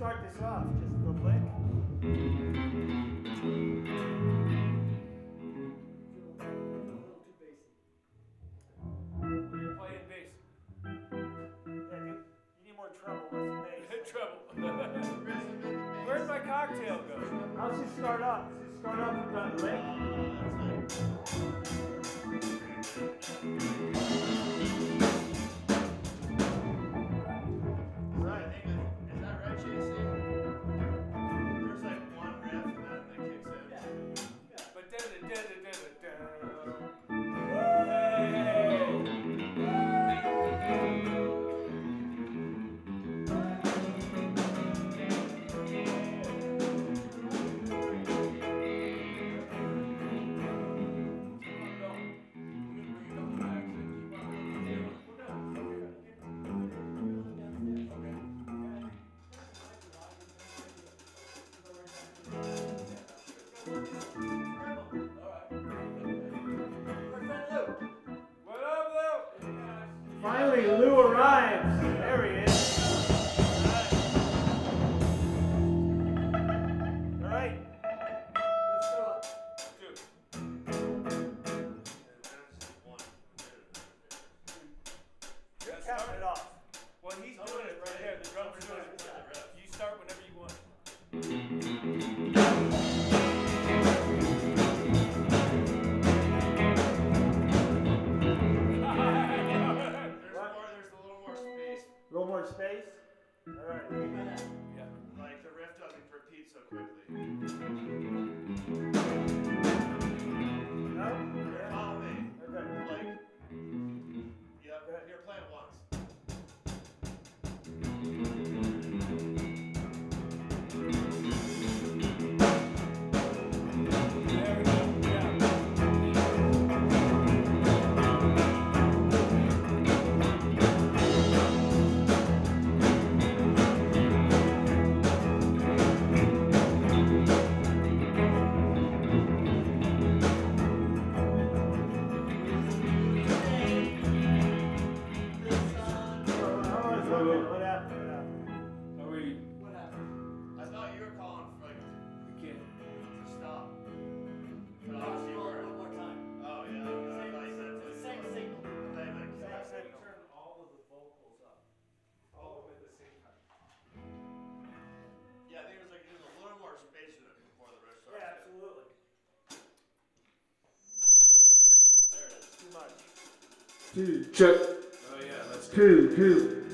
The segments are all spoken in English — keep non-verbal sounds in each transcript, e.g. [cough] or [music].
start this off just real quick. You're playing bass. Yeah, you need more. Let's trouble. [laughs] [laughs] Where'd my cocktail start off. Just start up with that lick. Uh, Lou arrived. quickly. Two. Check. Oh yeah, let's go. Two, two.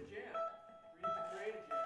We missed the jam. We